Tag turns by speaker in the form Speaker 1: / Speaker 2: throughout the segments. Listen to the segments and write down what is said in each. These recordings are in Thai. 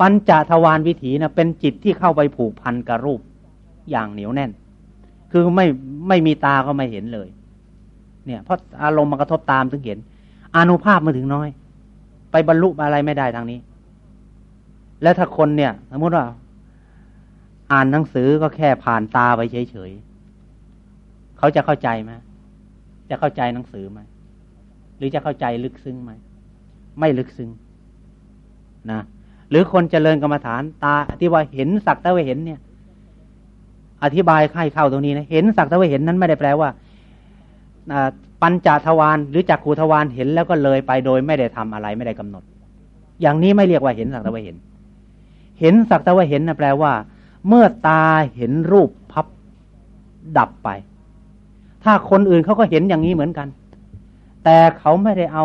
Speaker 1: ปัญจทวารวิถีนะเป็นจิตที่เข้าไปผูกพันกับรูปอย่างเหนียวแน่น คือไม่ไม่มีตาก็ไม่เห็นเลย เนี่ยเพราะอารมณ์มันกระทบตามถึงเห็นอนุภาพมาถึงน้อย ไปบรรลุอะไรไม่ได้ทางนี้ แล้วถ้าคนเนี่ย สมมติว่า อ่านหนังสือก็แค่ผ่านตาไปเฉยๆเขาจะเข้าใจไหมจะเข้าใจหนังสือไหมหรือจะเข้าใจลึกซึ้งไหมไม่ลึกซึ้งนะ หรือคนเจริญกรรมฐานตาที่ว่าเห็นสักแต่ว่าเห็นเนี่ย อธิบายไข้เข้าตรงนี้นะเห็นสักแต่ว่าเห็นนั้นไม่ได้แปลว่าปัญจทวารหรือจักขูทวารเห็นแล้วก็เลยไปโดยไม่ได้ทำอะไรไม่ได้กำหนด อย่างนี้ไม่เรียกว่าเห็นสักแต่ว่าเห็น เห็นสักแต่ว่าเห็นนะแปลว่า เมื่อตาเห็นรูปพับดับไป ถ้าคนอื่นเขาก็เห็นอย่างนี้เหมือนกัน แต่เขาไม่ได้เอา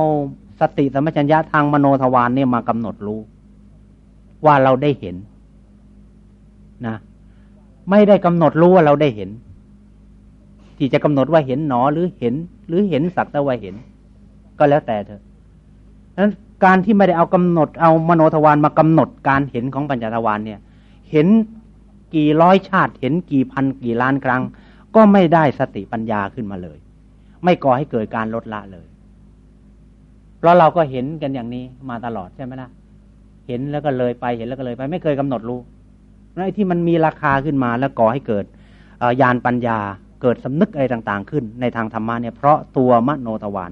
Speaker 1: สติสัมัชัญญะทางมโนทวารเนี่ยมากำหนดรู้ ว่าเราได้เห็นนะไม่ได้กำหนดรู้ว่าเราได้เห็น ที่จะกำหนดว่าเห็นหนอหรือเห็น หรือเห็นสักแต่ว่าเห็น ก็แล้วแต่เธอนั้นการที่ไม่ได้เอากำหนดเอามโนทวารมากำหนดการเห็นของปัญจทวารเนี่ย เห็นกี่ร้อยชาติ เห็นกี่พันกี่ล้านครั้ง ก็ไม่ได้สติปัญญาขึ้นมาเลย ไม่ก่อให้เกิดการลดละเลย เพราะเราก็เห็นกันอย่างนี้มาตลอดใช่ไหมล่ะ เห็นแล้วก็เลยไปเห็นแล้วก็เลยไป ไม่เคยกำหนดรู้ไอ้ที่มันมีราคาขึ้นมาแล้วก่อให้เกิดญาณปัญญาเกิดสำนึกอะไรต่างๆ ขึ้น ในทางธรรมะเนี่ยเพราะตัวมโนทวาร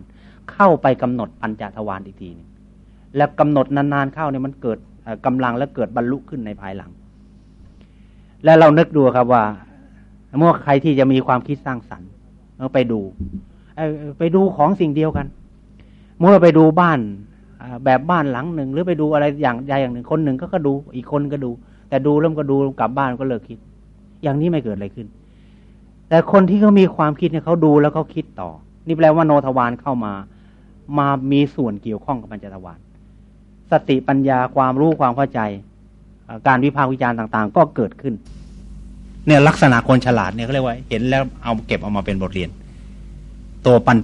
Speaker 1: เข้าไปกำหนดปัญจทวารอีกทีนึงแล้วกำหนดนานๆเข้าเนี่ยมันเกิดกำลังและเกิดบรรลุขึ้นในภายหลัง และเรานึกดูครับว่าเมื่อใครที่จะมีความคิดสร้างสรรค์เราไปดูไปดูของสิ่งเดียวกัน เมื่อไปดูบ้าน แบบบ้านหลังหนึ่ง หรือไปดูอะไรอย่างใดอย่างหนึ่งคนหนึ่งก็ก็ดู อีกคนก็ดู แต่ดูเริ่มก็ดูกลับบ้านก็เลิกคิด อย่างนี้ไม่เกิดอะไรขึ้น แต่คนที่เขามีความคิดเนี่ยเขาดูแล้วเขาคิดต่อ นี่แปลว่าโนทวารเข้ามา มามีส่วนเกี่ยวข้องกับปัญจทวารสติปัญญาความรู้ความเข้าใจ การวิพากษ์วิจารณ์ต่าง ๆ ก็เกิดขึ้น เนี่ยลักษณะคนฉลาดเนี่ยเขาเรียกว่า เห็นแล้วเอาเก็บเอามาเป็นบทเรียน ตัวปัน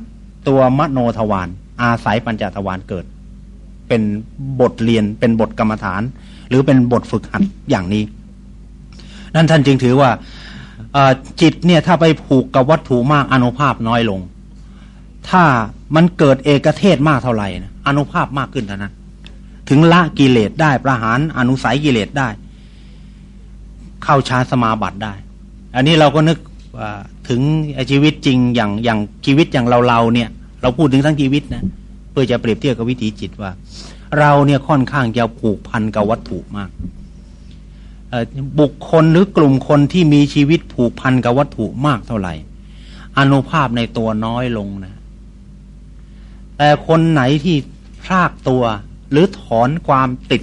Speaker 1: ตัวมโนทวารอาศัยปัญจทวารเกิด เป็นบทเรียนเป็นบทกรรมฐาน หรือเป็นบทฝึกหัดอย่างนี้ นั่นท่านจึงถือว่าจิตเนี่ยถ้าไปผูกกับวัตถุมากอนุภาพน้อยลง ถ้ามันเกิดเอกเทศมากเท่าไหร่นะอนุภาพมากขึ้นเท่านั้น ถึงละกิเลสได้ประหารอนุสัยกิเลสได้ เข้าฌานสมาบัติได้ อันนี้เราก็นึกถึงชีวิตจริงอย่างอย่างชีวิตอย่างเราเราเนี่ย เราพูดถึงทั้งชีวิตนะ พื่อจะเปรียบเทียบกับวิถีจิตว่า เราเนี่ยค่อนข้างจะผูกพันกับวัตถุมากบุคคลหรือกลุ่มคนที่มีชีวิตผูกพันกับวัตถุมากเท่าไหร่อนุภาพในตัวน้อยลงนะ แต่คนไหนที่พรากตัว หรือถอนความติด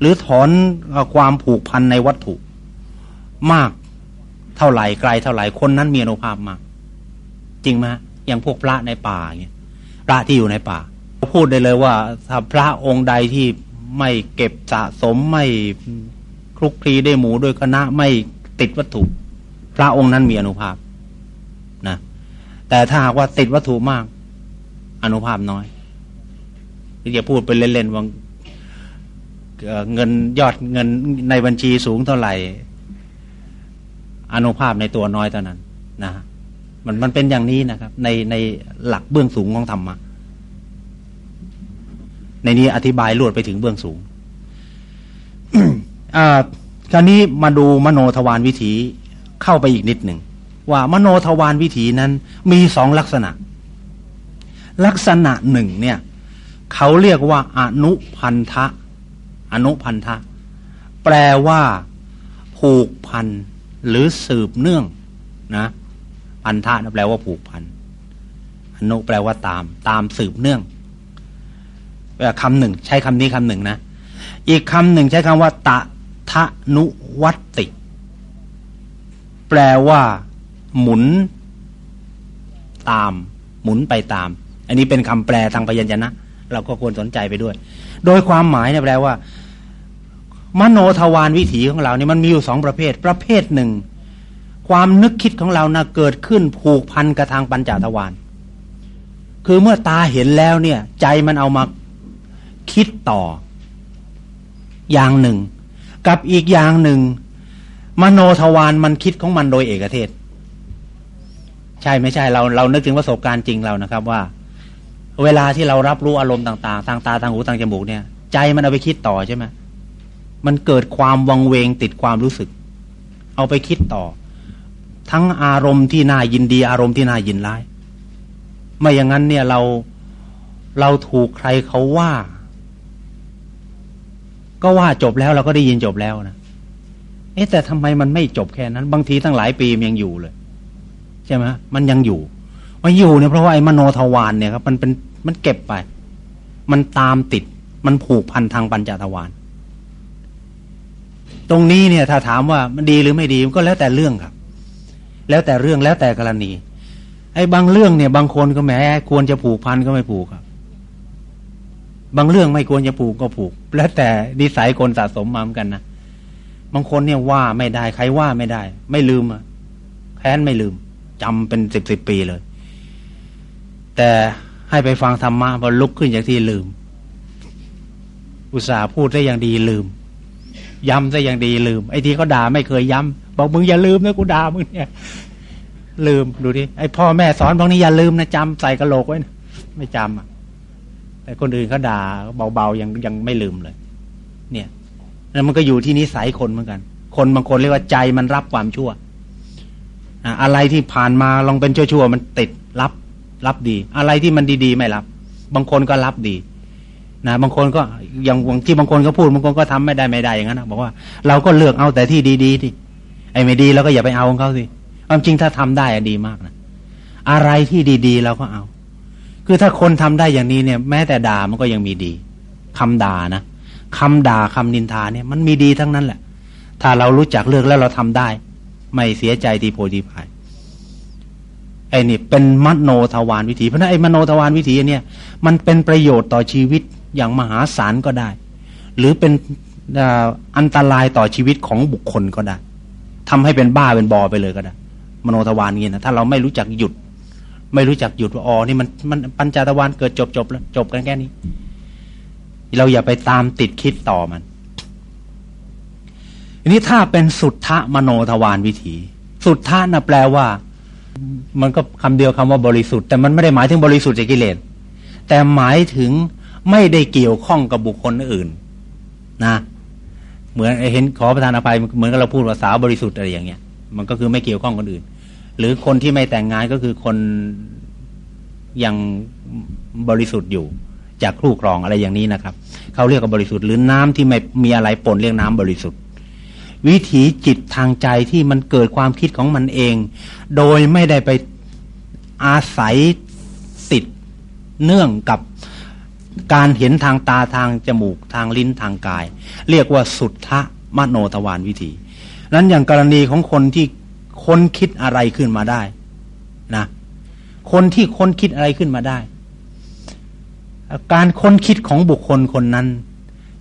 Speaker 1: หรือถอนความผูกพันในวัตถุ มากเท่าไหร่ไกลเท่าไหร่คนนั้นมีอนุภาพมาก จริงไหมอย่างพวกพระในป่าเนี่ย พระที่อยู่ในป่า พูดได้เลยว่าถ้าพระองค์ใดที่ไม่เก็บสะสมไม่คลุกคลีได้หมูด้วยคณะไม่ติดวัตถุ พระองค์นั้นมีอนุภาพนะแต่ถ้าหากว่าติดวัตถุมาก อนุภาพน้อยที่จะพูดไปเล่นๆว่าเงินยอดเงินในบัญชีสูงเท่าไหร่ อนุภาพในตัวน้อยเท่านั้นนะ มันมันเป็นอย่างนี้นะครับ ในในหลักเบื้องสูงของธรรมะในนี้อธิบายลวดไปถึงเบื้องสูงอ่าคราวนี้มาดูมโนทวารวิถีเข้าไปอีกนิดหนึ่งว่ามโนทวารวิถีนั้น มีสองลักษณะ ลักษณะหนึ่งเนี่ย เขาเรียกว่า อนุพันธะอนุพันธะ แปลว่า ผูกพันหรือสืบเนื่องนะ พันธะแปลว่าผูกพันอนุแปลว่าตาม ตามสืบเนื่องคำหนึ่ง ใช้คำนี้คำหนึ่งนะ อีกคำหนึ่งใช้คำว่า ตะทะนุวัตติ แปลว่า หมุน ตาม หมุนไปตาม อันนี้เป็นคำแปลทางพยัญชนะ เราก็ควรสนใจไปด้วย โดยความหมายเนี่ยแปลว่า มโนทวารวิถีของเราเนี่ยมันมีอยู่สองประเภท ประเภทหนึ่ง ความนึกคิดของเรานะ่ะเกิดขึ้นผูกพันกับทางปัญจทวารคือเมื่อตาเห็นแล้วเนี่ย ใจมันเอามาคิดต่อ อย่างหนึ่ง กับอีกอย่างหนึ่ง มโนทวารมันคิดของมันโดยเอกเทศ ใช่ไม่ใช่เราเรานึกถึงประสบการณ์จริงเรานะครับว่า เวลาที่เรารับรู้อารมณ์ต่างๆ ทางตาทางหูทางจมูกเนี่ย ใจมันเอาไปคิดต่อใช่ไหมมันเกิดความวังเวงติดความรู้สึก เอาไปคิดต่อ ทั้งอารมณ์ที่น่ายินดีอารมณ์ที่น่ายินร้าย ไม่อย่างนั้นเนี่ยเราเราถูกใครเขาว่า ก็ว่าจบแล้วเราก็ได้ยินจบแล้วนะเอ๊ะแต่ทำไมมันไม่จบแค่นั้น บางทีตั้งหลายปีมันยังอยู่เลย ใช่ไหมมันยังอยู่มันอยู่เนี่ยเพราะว่าไอ้มโนทวารเนี่ยครับมันเป็นมันเก็บไป มันตามติด มันผูกพันทางปัญจทวารตรงนี้เนี่ย ถ้าถามว่ามันดีหรือไม่ดีมันก็แล้วแต่เรื่องครับ แล้วแต่เรื่องแล้วแต่กรณีไอ้บางเรื่องเนี่ย บางคนก็แหมควรจะผูกพันก็ไม่ผูกครับ บางเรื่องไม่ควรจะผูกก็ผูก แล้วแต่นิสัยคนสะสมมาเหมือนกันนะบางคนเนี่ยว่าไม่ได้ใครว่าไม่ได้ ไม่ลืมอะแค้นไม่ลืมจำเป็นสิบสิบปีเลย แต่ให้ไปฟังธรรมะพอลุกขึ้นจากที่ลืม อุตส่าห์พูดได้อย่างดีลืม ย้ำซะอย่างดีลืม ไอ้ที่เขาด่าไม่เคยย้ำ บอกมึงอย่าลืมนะกูด่ามึงเนี่ย ลืมดูดิไอพ่อแม่สอนพวกนี้อย่าลืมนะจำใส่กระโหลกไว้นะไม่จำอะแต่คนอื่นเขาด่าเบาๆยังยังไม่ลืมเลย เนี่ยแล้วมันก็อยู่ที่นิสัยคนเหมือนกัน คนบางคนเรียกว่าใจมันรับความชั่วอะไรที่ผ่านมาลองเป็นชั่วๆมันติดรับ รับดี อะไรที่มันดีๆไม่รับ บางคนก็รับดีนะบางคนก็อย่างที่บางคนก็พูดบางคนก็ทำไม่ได้ไม่ได้อย่างนั้นนะบอกว่าเราก็เลือกเอาแต่ที่ดีๆที่ อ้ไม่ดีเราก็อย่าไปเอาของเขาสิความจริงถ้าทำได้อะดีมากนะอะไรที่ดีๆเราก็เอา คือถ้าคนทำได้อย่างนี้เนี่ย แม้แต่ด่ามันก็ยังมีดีคำด่านะคำด่าคำนินทาเนี่ย มันมีดีทั้งนั้นแหละ ถ้าเรารู้จักเลือกแล้วเราทำได้ ไม่เสียใจทีโพธิภายไอ้นี่เป็นมโนทวารวิถีเพราะนั้นไอ้มโนทวารวิถีเนี่ย มันเป็นประโยชน์ต่อชีวิตอย่างมหาศาลก็ได้ หรือเป็นอันตรายต่อชีวิตของบุคคลก็ได้ ทำให้เป็นบ้าเป็นบอไปเลยก็ได้มโนทวารนี้นะถ้าเราไม่รู้จักหยุด ไม่รู้จักหยุดว่าอ๋อนี่มันมันปัญจทวารเกิดจบจบแล้วจบกันแค่นี้ เราอย่าไปตามติดคิดต่อมันทีนี้ถ้าเป็นสุทธะมโนทวารวิถี สุทธะนะแปลว่า มันก็คำเดียวคำว่าบริสุทธิ์ แต่มันไม่ได้หมายถึงบริสุทธิ์จากกิเลสแต่หมายถึงไม่ได้เกี่ยวข้องกับบุคคลอื่น นะ เหมือนเห็นขอประทานอภัยเหมือนกับเราพูดว่าสาวบริสุทธิ์อะไรอย่างเงี้ย มันก็คือไม่เกี่ยวข้องคนอื่น หรือคนที่ไม่แต่งงานก็คือคนยังบริสุทธิ์อยู่ จากครูครองอะไรอย่างนี้นะครับเขาเรียกว่าบริสุทธิ์หรือน้ำที่ไม่มีอะไรปนเรียกน้ำบริสุทธิ์ วิถีจิตทางใจที่มันเกิดความคิดของมันเอง โดยไม่ได้ไปอาศัยติดเนื่องกับ การเห็นทางตาทางจมูกทางลิ้นทางกาย เรียกว่าสุทธะมโนทวารวิธีนั้นอย่างกรณีของคนที่ค้นคิดอะไรขึ้นมาได้นะคนที่ค้นคิดอะไรขึ้นมาได้ การค้นคิดของบุคคลคนนั้น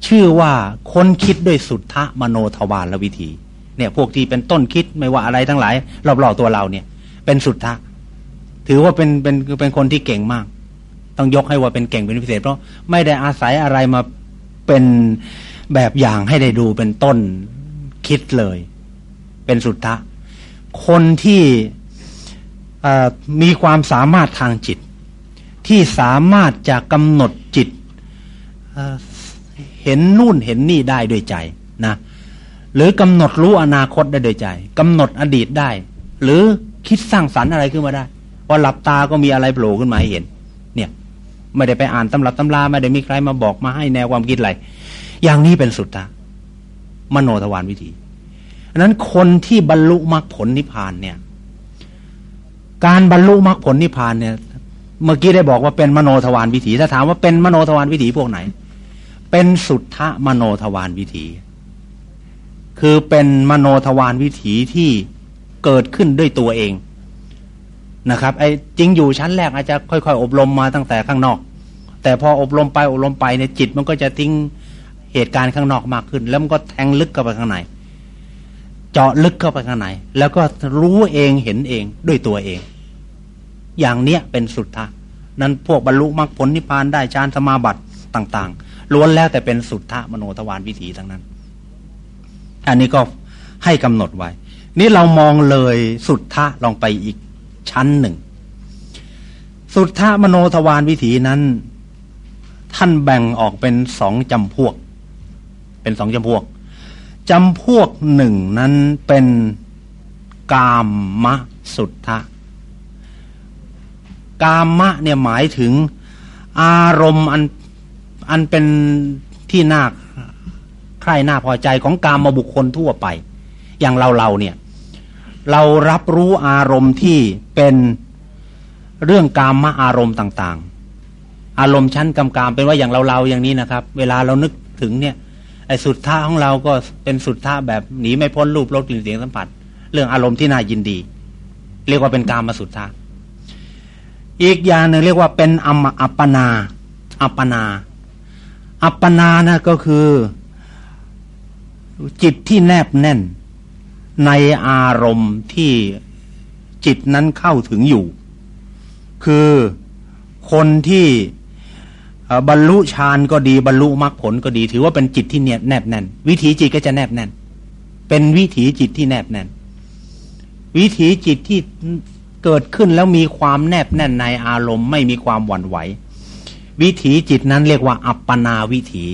Speaker 1: ชื่อว่าค้นคิดด้วยสุทธะมโนทวารวิธีเนี่ยพวกที่เป็นต้นคิดไม่ว่าอะไรทั้งหลายรอบๆตัวเราเนี่ย เป็นสุทธะถือว่าเป็นเป็นเป็นคนที่เก่งมาก ต้องยกให้ว่าเป็นเก่งเป็นพิเศษ เพราะไม่ได้อาศัยอะไรมาเป็นแบบอย่างให้ได้ดูเป็นต้นคิดเลย เป็นสุดทะคนที่มีความสามารถทางจิต ที่สามารถจะกำหนดจิตเห็นนู่นเห็นนี่ได้ด้วยใจนะหรือกำหนดรู้อนาคตได้ด้วยใจกำหนดอดีตได้ หรือคิดสร้างสรรค์อะไรขึ้นมาได้ว่าหลับตาก็มีอะไรโผล่ขึ้นมาให้เห็น ไม่ได้ไปอ่านตำรับตำราไม่ได้มีใครมาบอกมาให้แนวความคิดอะไรอย่างนี้เป็นสุดตามโนทวารวิธีอันนั้นคนที่บรรลุมรรคผลนิพพานเนี่ย การบรรลุมรรคผลนิพพานเนี่ย เมื่อกี้ได้บอกว่าเป็นมโนทวารวิถี ถ้าถามว่าเป็นมโนทวารวิถีพวกไหน เป็นสุทธะมโนทวารวิถี คือเป็นมโนทวารวิถีที่เกิดขึ้นด้วยตัวเอง นะครับไอ้จริงอยู่ชั้นแรกอาจจะค่อยๆ อบรมมาตั้งแต่ข้างนอก แต่พออบรมไปอบรมไปเนี่ยจิตมันก็จะทิ้งเหตุการณ์ข้างนอกมากขึ้น แล้วมันก็แทงลึกเข้าไปข้างในเจาะลึกเข้าไปข้างในแล้วก็รู้เองเห็นเองด้วยตัวเอง อย่างเนี้ยเป็นสุดท้านั้นพวกบรรลุมรรคผลนิพพานได้ฌานสมาบัติต่าง ๆล้วนแล้วแต่เป็นสุดทะมโนทวารวิถีทั้งนั้น อันนี้ก็ให้กำหนดไว้ นี่เรามองเลยสุดทะลองไปอีก ชั้นหนึ่ง สุทธะมโนทวารวิถีนั้น ท่านแบ่งออกเป็นสองจำพวก เป็นสองจำพวกจำพวกหนึ่งนั้นเป็นกามมะสุทธะกามมะเนี่ยหมายถึงอารมณ์อันอันเป็นที่น่าใคร่น่าพอใจของกามมาบุคคลทั่วไป อย่างเราเราเนี่ย เรารับรู้อารมณ์ที่เป็นเรื่องกามมะอารมณ์ต่างๆ อารมณ์ชั้นกำกามเป็นว่าอย่างเราเราอย่างนี้นะครับ เวลาเรานึกถึงเนี่ยไอ้สุดท่าของเราก็เป็นสุดท่าแบบหนีไม่พ้นรูปรสกลิ่นเสียงสัมผัส เรื่องอารมณ์ที่น่ายินดี เรียกว่าเป็นกามมาสุดท่าอีกอย่างหนึ่งเรียกว่าเป็นอัมอัปปนา อัปปนา อัปปนานะก็คือ จิตที่แนบแน่น ในอารมณ์ที่จิตนั้นเข้าถึงอยู่ คือคนที่บรรลุฌานก็ดีบรรลุมรรคผลก็ดี ถือว่าเป็นจิตที่เนียแนบแน่น วิถีจิตก็จะแนบแน่น เป็นวิถีจิตที่แนบแน่น วิถีจิตที่เกิดขึ้นแล้วมีความแนบแน่นในอารมณ์ไม่มีความหวั่นไหว วิถีจิตนั้นเรียกว่าอัปปนาวิถี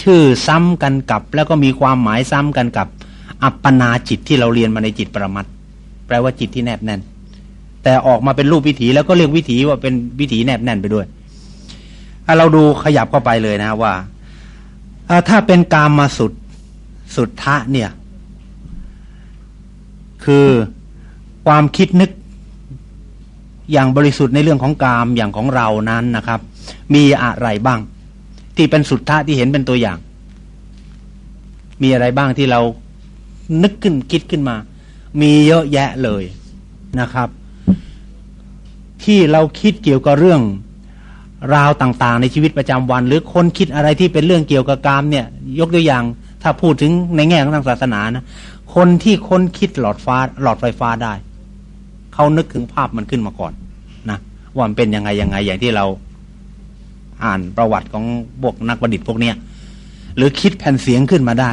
Speaker 1: ชื่อซ้ำกันกับ แล้วก็มีความหมายซ้ำกันกับ อัปปนาจิตที่เราเรียนมาในจิตประมัดแปลว่าจิตที่แนบแน่น แต่ออกมาเป็นรูปวิถีแล้วก็เรียกวิถีว่าเป็นวิถีแนบแน่นไปด้วยถ้าเราดูขยับเข้าไปเลยนะว่าถ้าเป็นกามมาสุดสุดทะเนี่ย คือความคิดนึกอย่างบริสุทธิ์ในเรื่องของกามอย่างของเรานั้นนะครับ มีอะไรบ้าง ที่เป็นสุดทะที่เห็นเป็นตัวอย่าง มีอะไรบ้างที่เรา นึกขึ้นคิดขึ้นมา มีเยอะแยะเลยนะครับ ที่เราคิดเกี่ยวกับเรื่องราวต่างๆ ในชีวิตประจำวัน หรือคนคิดอะไรที่เป็นเรื่องเกี่ยวกับกามเนี่ย ยกตัวอย่าง ถ้าพูดถึงในแง่ของทางศาสนานะคนที่ค้นคิดหลอดฟ้าหลอดไฟฟ้าได้เขานึกถึงภาพมันขึ้นมาก่อนนะว่ามันเป็นยังไงยังไงอย่างที่เราอ่านประวัติของพวกนักประดิษฐ์พวกเนี้ยหรือคิดแผ่นเสียงขึ้นมาได้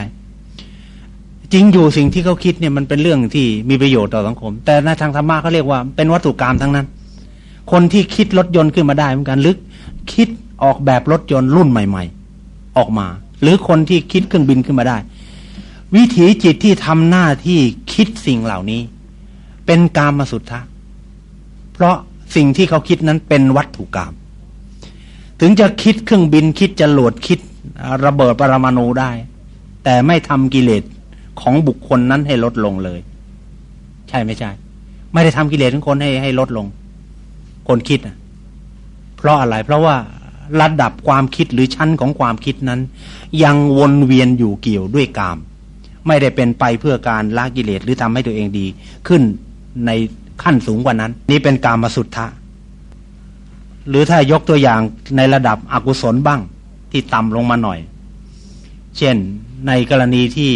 Speaker 1: จริงอยู่สิ่งที่เขาคิดเนี่ยมันเป็นเรื่องที่มีประโยชน์ต่อสังคม แต่ในทางธรรมะเขาเรียกว่าเป็นวัตถุกรรมทั้งนั้น คนที่คิดรถยนต์ขึ้นมาได้เหมือนกันลึกคิดออกแบบรถยนต์รุ่นใหม่ ๆ ออกมา หรือคนที่คิดเครื่องบินขึ้นมาได้ วิถีจิตที่ทำหน้าที่คิดสิ่งเหล่านี้ เป็นกามมาสุทธะเพราะสิ่งที่เขาคิดนั้นเป็นวัตถุกรรมถึงจะคิดเครื่องบินคิดจะโหลดคิดระเบิดปรมาณูได้ แต่ไม่ทำกิเลส ของบุคคลนั้นให้ลดลงเลย ใช่ไม่ใช่ ไม่ได้ทำกิเลสของคนให้ให้ลดลง คนคิดอะเพราะอะไร เพราะว่าระดับความคิดหรือชั้นของความคิดนั้น ยังวนเวียนอยู่เกี่ยวด้วยกาม ไม่ได้เป็นไปเพื่อการละกิเลสหรือทำให้ตัวเองดี ขึ้นในขั้นสูงกว่านั้น นี่เป็นกามมาสุทธะหรือถ้ายกตัวอย่างในระดับอกุศลบ้างที่ต่ำลงมาหน่อย เช่นในกรณีที่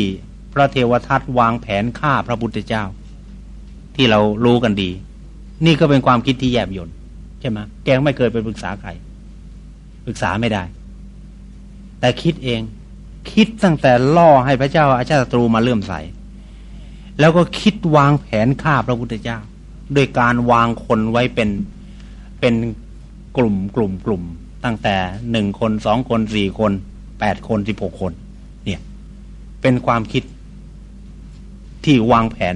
Speaker 1: พระเทวทัตวางแผนฆ่าพระพุทธเจ้า ที่เรารู้กันดี นี่ก็เป็นความคิดที่แยบยนต์ช่ไหมแกไม่เคยไปปรึกษาใครปรึกษาไม่ได้ แต่คิดเอง คิดตั้งแต่ล่อให้พระเจ้าอาชาติตรูมาเลื่อมใส แล้วก็คิดวางแผนฆ่าพระพุทธเจ้า โดยการวางคนไว้เป็นเป็นกลุ่มกลุ่มกลุ่ม ตั้งแต่หนึ่งคนสองคนสี่คนแปดคนสิบหกคน เนี่ย เป็นความคิด ที่วางแผน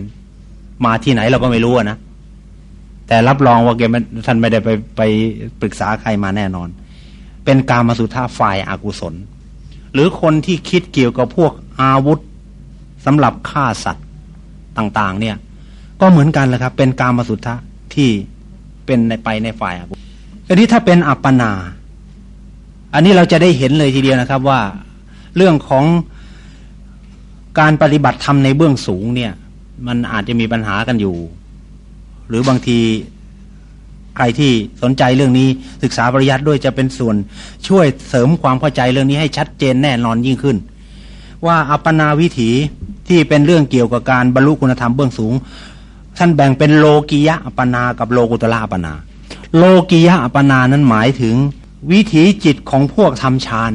Speaker 1: มาที่ไหนเราก็ไม่รู้นะแต่รับรองว่าแกท่านไม่ได้ไปไปปรึกษาใครมาแน่นอน เป็นการมาสุท่าฝ่ายอากุศล หรือคนที่คิดเกี่ยวกับพวกอาวุธสำหรับฆ่าสัตว์ต่าง ๆ เนี่ย ก็เหมือนกันแหละครับ เป็นการมาสุทธะที่เป็นในไปในฝ่ายอากุศลอันนี้ถ้าเป็นอัปปนา อันนี้เราจะได้เห็นเลยทีเดียวนะครับว่า เรื่องของ การปฏิบัติธรรมในเบื้องสูงเนี่ย มันอาจจะมีปัญหากันอยู่ หรือบางทีใครที่สนใจเรื่องนี้ศึกษาปริยัติด้วยจะเป็นส่วนช่วยเสริมความเข้าใจเรื่องนี้ให้ชัดเจนแน่นอนยิ่งขึ้น ว่าอัปปนาวิถีที่เป็นเรื่องเกี่ยวกับการบรรลุคุณธรรมเบื้องสูงท่านแบ่งเป็นโลกิยะอัปปนากับโลกุตละอัปปนา โลกิยะอัปปนานั้นหมายถึงวิถีจิตของพวกทำฌาน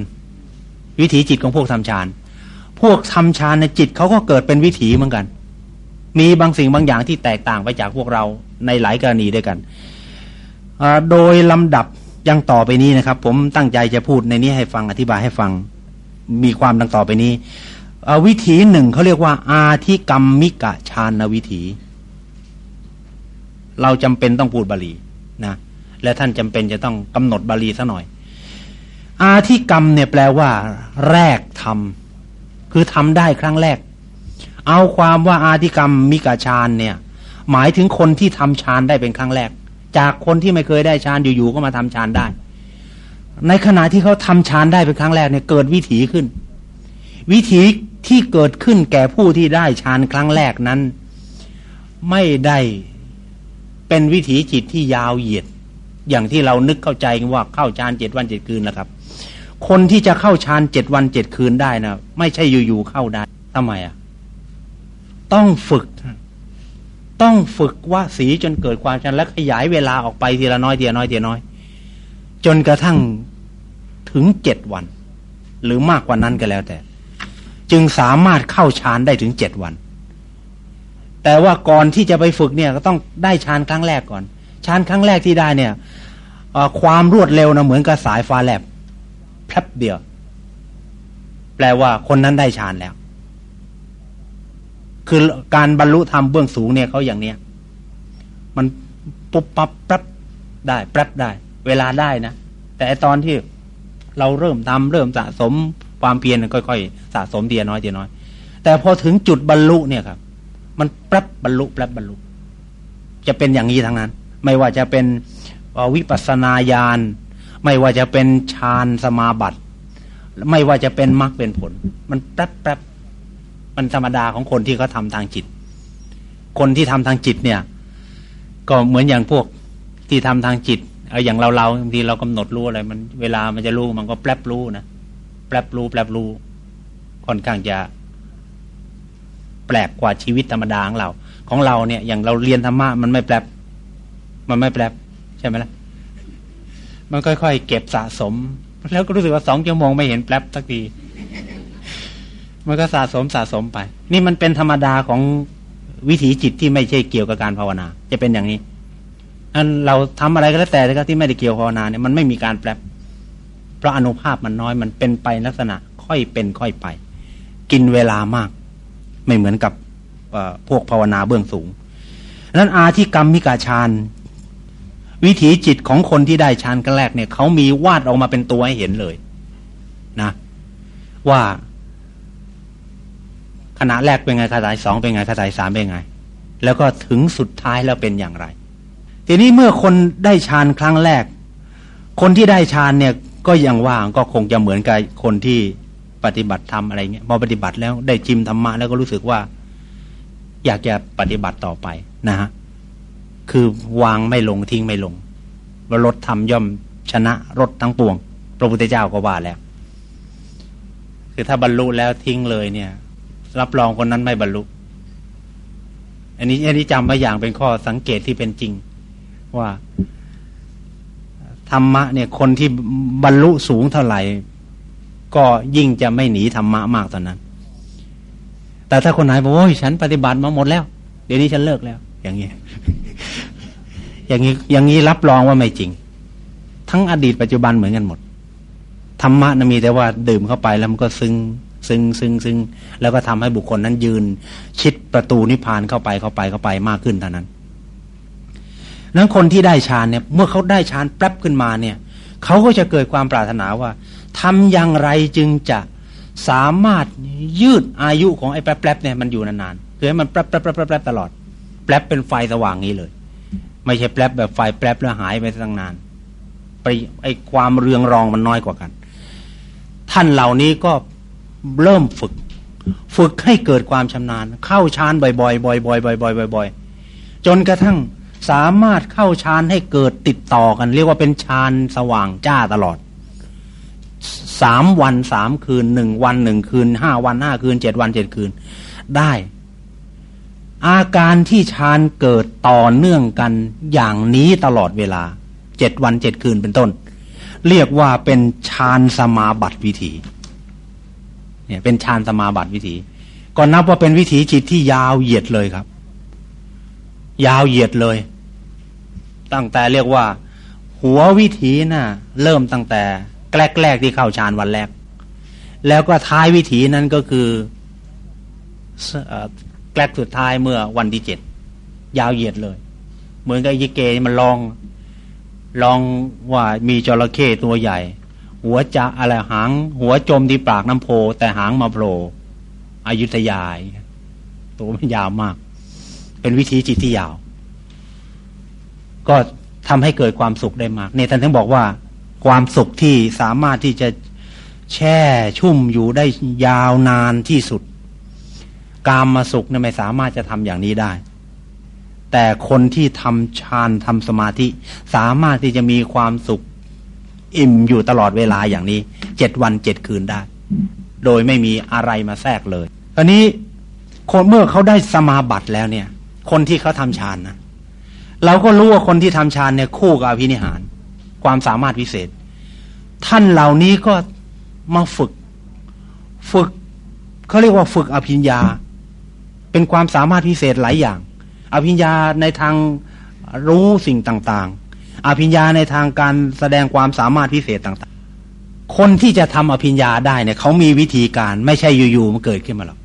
Speaker 1: วิถีจิตของพวกทำฌาน พวกทำฌานในจิตเขาก็เกิดเป็นวิถีเหมือนกัน มีบางสิ่งบางอย่างที่แตกต่างไปจากพวกเราในหลายกรณีด้วยกันโดยลำดับยังต่อไปนี้นะครับ ผมตั้งใจจะพูดในนี้ให้ฟังอธิบายให้ฟัง มีความดังต่อไปนี้วิถีหนึ่งเขาเรียกว่า อาธิกรรมมิกะชานวิถี เราจำเป็นต้องพูดบาลีนะและท่านจำเป็นจะต้องกำหนดบาลีซะหน่อย อาธิกรรมเนี่ยแปลว่า แรกทำ คือทำได้ครั้งแรก เอาความว่าอาธิกรรมมิกะชานเนี่ย หมายถึงคนที่ทำฌานได้เป็นครั้งแรก จากคนที่ไม่เคยได้ฌานอยู่ๆก็มาทำฌานได้ ในขณะที่เขาทำฌานได้เป็นครั้งแรกเนี่ยเกิดวิถีขึ้น วิถีที่เกิดขึ้นแก่ผู้ที่ได้ฌานครั้งแรกนั้น ไม่ได้เป็นวิถีจิตที่ยาวเหยียด อย่างที่เรานึกเข้าใจว่าเข้าฌานเจ็ดวันเจ็ดคืนนะครับ คนที่จะเข้าฌานเจ็ดวันเจ็ดคืนได้นะไม่ใช่อยู่ๆเข้าได้ทำไมอะ ต้องฝึก ต้องฝึกว่าสีจนเกิดความชันและขยายเวลาออกไปทีละน้อยทีละน้อยทีละน้อย จนกระทั่งถึงเจ็ดวัน หรือมากกว่านั้นก็แล้วแต่ จึงสามารถเข้าฌานได้ถึงเจ็ดวัน แต่ว่าก่อนที่จะไปฝึกเนี่ย ก็ต้องได้ฌานครั้งแรกก่อนฌานครั้งแรกที่ได้เนี่ยความรวดเร็วนะเหมือนกับสายฟ้าแลบ แป๊บเดียว แปลว่าคนนั้นได้ฌานแล้ว คือการบรรลุธรรมเบื้องสูงเนี่ยเขาอย่างเนี้ยมันปุ๊บปั๊บแป๊บได้แป๊บได้ เวลาได้นะ แต่ตอนที่เราเริ่มทำเริ่มสะสมความเพียรค่อยๆ สะสมเดียน้อยเดียน้อย แต่พอถึงจุดบรรลุเนี่ยครับ มันแป๊บบรรลุแป๊บบรรลุ จะเป็นอย่างนี้ทั้งนั้น ไม่ว่าจะเป็นวิปัสนาญาณ ไม่ว่าจะเป็นฌานสมาบัติ ไม่ว่าจะเป็นมรรคเป็นผล มันแป๊บแป๊บมันธรรมดาของคนที่เขาทาทางจิต คนที่ทำทางจิตเนี่ย ก็เหมือนอย่างพวกที่ทำทางจิตเอาอย่างเราเราบางทีเรากำหนดรู้อะไร มันเวลามันจะรู้มันก็แป๊บรู้นะแปรบรู้แปรบรู้ค่อนข้างจะแปลกกว่าชีวิตธรรมดาของเรา ของเราเนี่ย อย่างเราเรียนธรรมะมันไม่แปลบมันไม่แปลบใช่ไหมล่ะ มันค่อยๆ เก็บสะสม แล้วก็รู้สึกว่าสองชั่วโมงไม่เห็นแปลบสักทีมันก็สะสมสะสมไป นี่มันเป็นธรรมดาของวิถีจิตที่ไม่ใช่เกี่ยวกับการภาวนา จะเป็นอย่างนี้ อันเราทำอะไรก็แล้วแต่ที่ไม่ได้เกี่ยวภาวนาเนี่ยมันไม่มีการแปลบพราะอนุภาพมันน้อยมันเป็นไปลักษณะ ค่อยเป็นค่อยไป กินเวลามาก ไม่เหมือนกับพวกภาวนาเบื้องสูงนั้นอาธิกรรมมิกาชาน วิถีจิตของคนที่ได้ฌานกันแรกเนี่ยเขามีวาดออกมาเป็นตัวให้เห็นเลยนะ ว่าขณะแรกเป็นไงขณะสองเป็นไงขณะสามเป็นไง แล้วก็ถึงสุดท้ายแล้วเป็นอย่างไร ทีนี้เมื่อคนได้ฌานครั้งแรก คนที่ได้ฌานเนี่ยก็ยังว่างก็คงจะเหมือนกับคนที่ปฏิบัติธรรมอะไรเงี้ยพอปฏิบัติแล้วได้จิมธรรมะแล้วก็รู้สึกว่า อยากจะปฏิบัติต่อไปนะฮะ คือวางไม่ลงทิ้งไม่ลงว่ารถทำย่อมชนะรถทั้งปวง พระพุทธเจ้าก็ว่าแล้ว คือถ้าบรรลุแล้วทิ้งเลยเนี่ย รับรองคนนั้นไม่บรรลุ อันนี้อันนี้จำไว้อย่างเป็นข้อสังเกตที่เป็นจริง ว่าธรรมะเนี่ย คนที่บรรลุสูงเท่าไหร่ ก็ยิ่งจะไม่หนีธรรมะมากตอนนั้น แต่ถ้าคนไหนบอกโอ้ยฉันปฏิบัติมาหมดแล้ว เดี๋ยวนี้ฉันเลิกแล้ว อย่างนี้ อย่างนี้อย่างนี้รับรองว่าไม่จริง ทั้งอดีตปัจจุบันเหมือนกันหมดธรรมะนะมีแต่ว่าดื่มเข้าไปแล้วมันก็ซึ้งซึ้งซึ้งซึ้งแล้วก็ทำให้บุคคลนั้นยืน ชิดประตูนิพพานเข้าไปเข้าไปเข้าไปมากขึ้นเท่านั้นนั้นคนที่ได้ฌานเนี่ย เมื่อเขาได้ฌานแป๊บขึ้นมาเนี่ยเขาก็จะเกิดความปรารถนาว่าทำอย่างไรจึงจะสามารถยืดอายุของไอ้แป๊บแป๊บเนี่ยมันอยู่นานๆคือให้มันแป๊บแป๊บแป๊บแป๊บตลอด แป๊บเป็นไฟสว่างนี้เลย ไม่ใช่แป๊บแบบไฟแป๊บแล้วหายไปตั้งนานไปไอ้ความเรืองรองมันน้อยกว่ากัน ท่านเหล่านี้ก็เริ่มฝึก ฝึกให้เกิดความชำนาญ เข้าฌานบ่อยๆบ่อยๆบ่อยๆบ่อยๆบ่อยๆจนกระทั่งสามารถเข้าฌานให้เกิดติดต่อกัน เรียกว่าเป็นฌานสว่างจ้าตลอดสามวันสามคืนหนึ่งวันหนึ่งคืนห้าวันห้าคืนเจ็ดวันเจ็ดคืน ได้ อาการที่ฌานเกิดต่อเนื่องกันอย่างนี้ตลอดเวลาเจ็ดวันเจ็ดคืนเป็นต้น เรียกว่าเป็นฌานสมาบัติวิถีเนี่ยเป็นฌานสมาบัติวิถีก็นับว่าเป็นวิถีจิตที่ยาวเหยียดเลยครับ ยาวเหยียดเลย ตั้งแต่เรียกว่า หัววิถีนะ่ะ เริ่มตั้งแต่แรกๆที่เข้าฌานวันแรก แล้วก็ท้ายวิถีนั้นก็คือ แกลกสุดท้ายเมื่อวันที่เจ็ดยาวเหยียดเลย เหมือนกับยิเกมันลอง ลองว่ามีจระเข้ตัวใหญ่ หัวจะอะไรหาง หัวจมที่ปากน้ำโพ แต่หางมาโผล่อายุทยายตัวมันยาวมาก เป็นวิธีจิตที่ยาว ก็ทำให้เกิดความสุขได้มากเนี่ยท่านถึงบอกว่า ความสุขที่สามารถที่จะแช่ชุ่มอยู่ได้ยาวนานที่สุด กามมาสุขเนี่ยไม่สามารถจะทำอย่างนี้ได้ แต่คนที่ทำฌานทำสมาธิ สามารถที่จะมีความสุขอิ่มอยู่ตลอดเวลาอย่างนี้เจ็ดวันเจ็ดคืนได้ โดยไม่มีอะไรมาแทรกเลยอันนี้คนเมื่อเขาได้สมาบัติแล้วเนี่ย คนที่เขาทำฌานนะเราก็รู้ว่าคนที่ทำฌานเนี่ยคู่กับอภินิหาร ความสามารถพิเศษ ท่านเหล่านี้ก็มาฝึก ฝึกเขาเรียกว่าฝึกอภิญญา เป็นความสามารถพิเศษหลายอย่าง อภิญญาในทางรู้สิ่งต่างๆ อภิญญาในทางการแสดงความสามารถพิเศษต่างๆ คนที่จะทำอภิญญาได้เนี่ยเขามีวิธีการไม่ใช่อยู่ๆมันเกิดขึ้นมาหรอก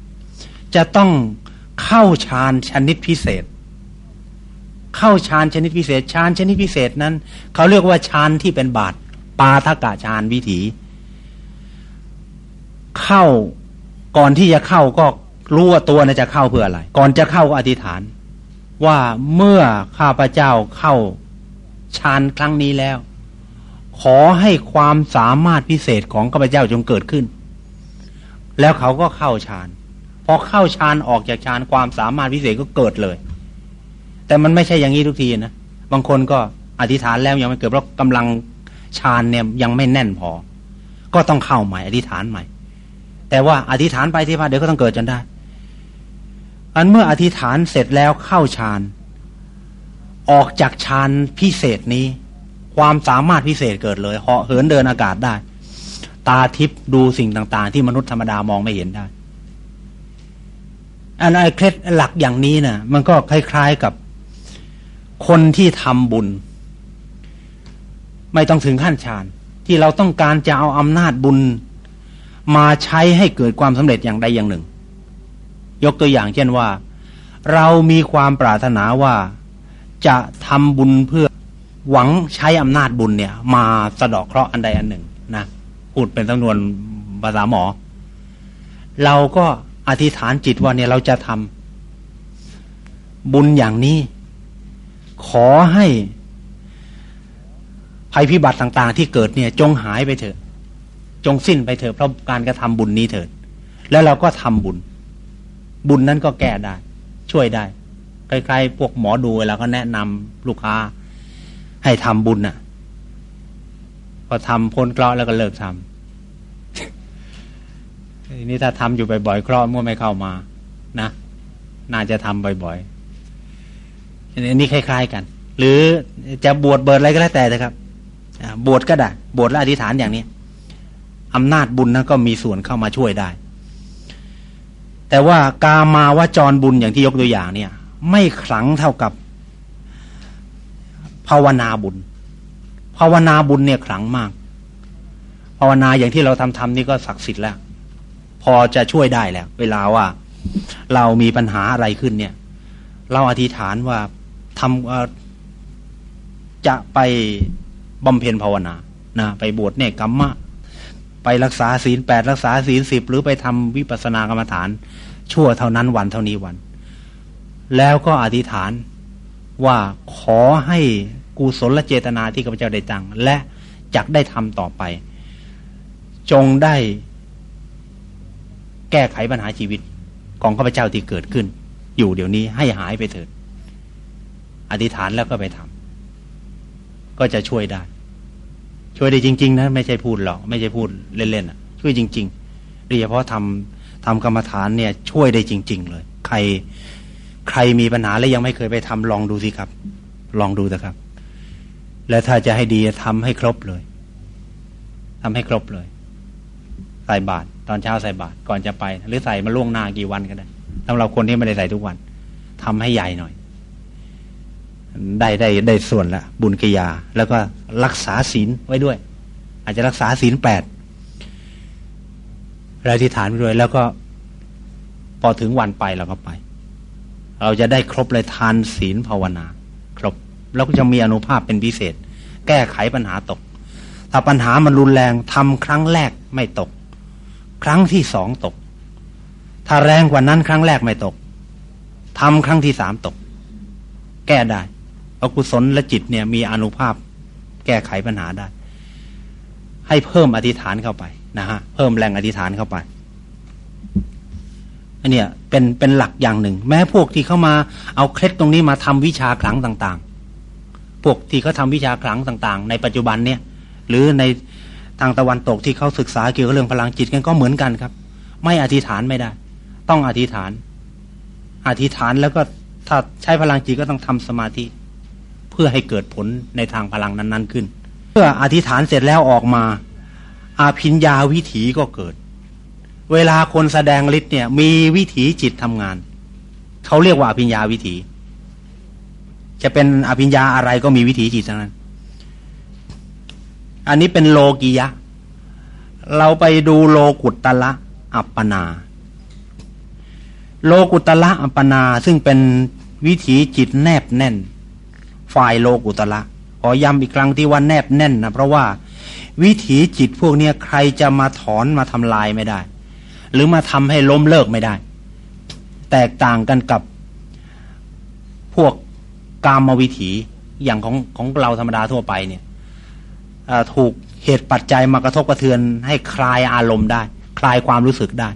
Speaker 1: จะต้องเข้าฌานชนิดพิเศษ เข้าฌานชนิดพิเศษฌานชนิดพิเศษนั้นเขาเรียกว่าฌานที่เป็นบาทปาทกะฌานวิถี เข้าก่อนที่จะเข้าก็ รู้ว่าตัวนะจะเข้าเพื่ออะไร ก่อนจะเข้าก็อธิษฐาน ว่าเมื่อข้าพเจ้าเข้าฌานครั้งนี้แล้ว ขอให้ความสามารถพิเศษของข้าพเจ้าจงเกิดขึ้น แล้วเขาก็เข้าฌานพอเข้าฌานออกจากฌานความสามารถพิเศษก็เกิดเลย แต่มันไม่ใช่อย่างนี้ทุกทีนะบางคนก็อธิษฐานแล้วยังไม่เกิดเพราะกำลังฌานเนี่ยยังไม่แน่นพอ ก็ต้องเข้าใหม่ อธิษฐานใหม่ แต่ว่าอธิษฐานไปที่พาเดี๋ยวก็ต้องเกิดจนได้ อันเมื่ออธิษฐานเสร็จแล้วเข้าฌาน ออกจากฌานพิเศษนี้ ความสามารถพิเศษเกิดเลยเหาะเหินเดินอากาศได้ ตาทิพย์ดูสิ่งต่าง ๆ ที่มนุษย์ธรรมดามองไม่เห็นได้ อันไอ้เคล็ดหลักอย่างนี้นะ่ะ มันก็คล้าย ๆกับคนที่ทำบุญ ไม่ต้องถึงขั้นฌานที่เราต้องการจะเอาอำนาจบุญมาใช้ให้เกิดความสำเร็จอย่างใดอย่างหนึ่ง ยกตัวอย่างเช่นว่า เรามีความปรารถนาว่าจะทำบุญเพื่อหวังใช้อำนาจบุญเนี่ย มาสะดอกเคราะห์อันใดอันหนึ่งนะพูดเป็นจำนวนภาษาหมอ เราก็อธิษฐานจิตว่าเนี่ยเราจะทำบุญอย่างนี้ ขอให้ภัยพิบัติต่างๆ ที่เกิดเนี่ย จงหายไปเถอะ จงสิ้นไปเถอะเพราะการกระทำบุญนี้เถิด แล้วเราก็ทำบุญ บุญนั้นก็แก้ได้ ช่วยได้ใครๆพวกหมอดูเวลาก็แนะนำลูกค้า ให้ทำบุญน่ะ พอทำพ้นเคราะห์แล้วก็เลิกทำนี่ถ้าทำอยู่บ่อยๆเคราะห์มั่วไม่เข้ามา นะ น่าจะทำบ่อยๆอันนี้คล้าย ๆ กัน หรือจะบวชเบิดอะไรก็แล้วแต่นะครับบวชก็ได้ บวชและอธิษฐานอย่างนี้อำนาจบุญนั้นก็มีส่วนเข้ามาช่วยได้ แต่ว่ากามาวจรบุญอย่างที่ยกตัวอย่างเนี่ย ไม่ขลังเท่ากับภาวนาบุญ ภาวนาบุญเนี่ยขลังมาก ภาวนาอย่างที่เราทำทำนี่ก็ศักดิ์สิทธิ์แล้ว พอจะช่วยได้แล้ว เวลาว่า เรามีปัญหาอะไรขึ้นเนี่ย เราอธิษฐานว่าทำจะไปบำเพ็ญภาวนานะไปบวชเนกกรรมะ ไปรักษาศีลแปดรักษาศีลสิบหรือไปทำวิปัสสนากรรมฐาน ชั่วเท่านั้นวันเท่านี้วัน แล้วก็อธิษฐานว่าขอให้กุศลเจตนาที่ข้าพเจ้าได้ตั้งและจักได้ทำต่อไป จงได้แก้ไขปัญหาชีวิตของข้าพเจ้าที่เกิดขึ้น อยู่เดี๋ยวนี้ให้หายไปเถิด อธิษฐานแล้วก็ไปทำก็จะช่วยได้ ช่วยได้จริง ๆ นะ ไม่ใช่พูดหรอก ไม่ใช่พูดเล่นๆอะช่วยจริงๆโดยเฉพาะทำทำกรรมฐานเนี่ย ช่วยได้จริง ๆ เลย ใคร ใครมีปัญหาแล้วยังไม่เคยไปทำลองดูสิครับ ลองดูนะครับ และถ้าจะให้ดีทำให้ครบเลยทำให้ครบเลยใส่บาตรตอนเช้าใส่บาตรก่อนจะไป หรือใส่มาล่วงหน้ากี่วันก็ได้สำหรับคนที่ไม่ได้ใส่ทุกวันทำให้ใหญ่หน่อย ได้ได้ได้ส่วนละบุญกิยา แล้วก็รักษาศีลไว้ด้วย อาจจะรักษาศีลแปดเราที่ฐานไปด้วย แล้วก็พอถึงวันไปเราก็ไป เราจะได้ครบเลยทานศีลภาวนา ครบ แล้วก็จะมีอนุภาพเป็นพิเศษ แก้ไขปัญหาตก ถ้าปัญหามันรุนแรงทำครั้งแรกไม่ตก ครั้งที่สองตก ถ้าแรงกว่านั้นครั้งแรกไม่ตกทำครั้งที่สามตก แก้ได้ อกุศลและจิตเนี่ยมีอนุภาพแก้ไขปัญหาได้ ให้เพิ่มอธิษฐานเข้าไปนะฮะเพิ่มแรงอธิษฐานเข้าไปอันเนี้ยเป็นเป็นหลักอย่างหนึ่ง แม้พวกที่เข้ามาเอาเคล็ดตรงนี้มาทำวิชาขลังต่างๆ พวกที่เขาทาวิชาขลังต่างๆ ในปัจจุบันเนี่ยหรือในทางตะวันตกที่เขาศึกษาเกี่ยวกับเรื่องพลังจิตกันก็เหมือนกันครับ ไม่อธิษฐานไม่ได้ ต้องอธิษฐาน อธิษฐานแล้วก็ถ้าใช้พลังจิตก็ต้องทำสมาธิ พื่อให้เกิดผลในทางพลังนั้น ๆ ขึ้นเพื่ออธิษฐานเสร็จแล้วออกมา อาพิญญาวิถีก็เกิด เวลาคนแสดงฤทธิ์เนี่ย มีวิถีจิตทำงาน เขาเรียกว่าอภิญญาวิถี จะเป็นอภิญญาอะไรก็มีวิถีจิตทั้งนั้น อันนี้เป็นโลกียะ เราไปดูโลกุตตละอัปปนา โลกุตละอัปปนาซึ่งเป็นวิถีจิตแนบแน่น ฝ่ายโลกุตละขอย้ำอีกครั้งที่ว่าแนบแน่นนะเพราะว่าวิถีจิตพวกนี้ใครจะมาถอนมาทำลายไม่ได้ หรือมาทำให้ล้มเลิกไม่ได้ แตกต่างกันกับพวกกามวิถีอย่างของของเราธรรมดาทั่วไปเนี่ยถูกเหตุปัจจัยมากระทบกระเทือนให้คลายอารมณ์ได้ คลายความรู้สึกได้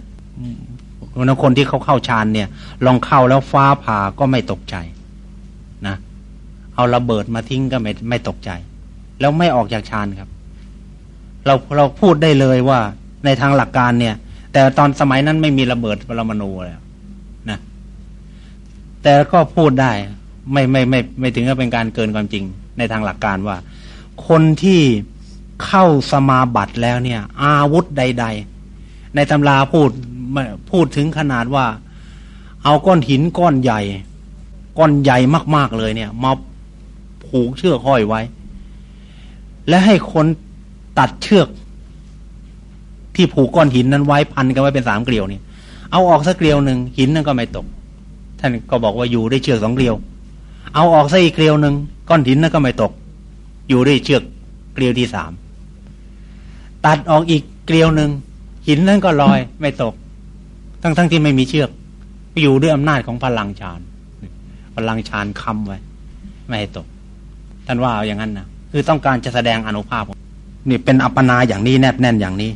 Speaker 1: คนคนที่เขาเข้าฌานเนี่ย ลองเข้าแล้วฟ้าผ่าก็ไม่ตกใจ เอาระเบิดมาทิ้งก็ไม่ไม่ตกใจ แล้วไม่ออกจากฌานครับ เราเราพูดได้เลยว่าในทางหลักการเนี่ย แต่ตอนสมัยนั้นไม่มีระเบิดปรมาณูแล้วนะ แต่ก็พูดได้ ไม่ไม่ไม่ไม่ถึงกับเป็นการเกินความจริง ในทางหลักการว่า คนที่เข้าสมาบัติแล้วเนี่ย อาวุธใด ๆ ในตำราพูดพูดถึงขนาดว่า เอาก้อนหินก้อนใหญ่ ก้อนใหญ่มากๆเลยเนี่ย มา ผูกเชือกห้อยไว้ และให้คนตัดเชือก ที่ผูกก้อนหินนั้นไว้พันกันไว้เป็นสามเกลียวนี่เอาออกสักเกลียวหนึ่งหินนั่นก็ไม่ตก ท่านก็บอกว่าอยู่ได้เชือกสองเกลียว เอาออกสักอีกเกลียวหนึ่งก้อนหินนั่นก็ไม่ตก อยู่ได้เชือกเกลียวที่สามตัดออกอีกเกลียวหนึ่งหินนั่นก็ลอยไม่ตก ทั้งทั้งที่ไม่มีเชือกอยู่ด้วยอำนาจของพลังฌานพลังฌานคำไว้ ไม่ให้ตก ท่านว่าเอาอย่างนั้นนะคือต้องการจะแสดงอนุภาพ นี่เป็นอัปปนาอย่างนี้แนบแน่นอย่างนี้